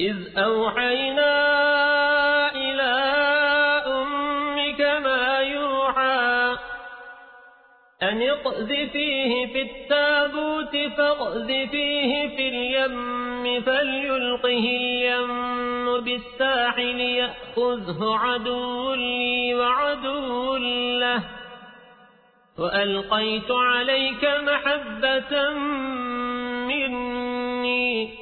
إذ أوحينا إلى أمك ما يوحى أن اقذفيه في التابوت فاقذفيه في اليم فليلقه اليم بالساحل يأخذه عدو لي وعدو له وألقيت عليك محبة مني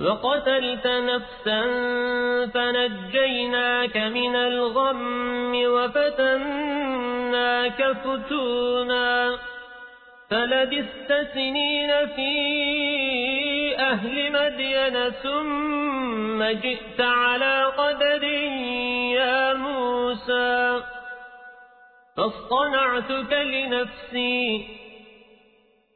وقتلت نفسا فنجيناك من الغم وفتناك فتونا فلبست سنين في أهل مدين ثم جئت على قدر يا موسى فاصطنعتك لنفسي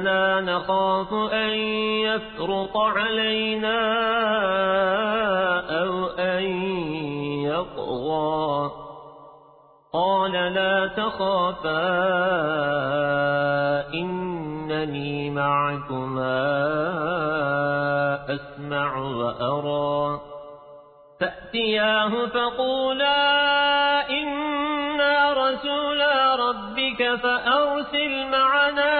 إننا نخاف أن يفرط علينا أو أن يطغى قال لا تخافا إنني معكما أسمع وأرى فأتياه فقولا إنا رسولا ربك فأرسل معنا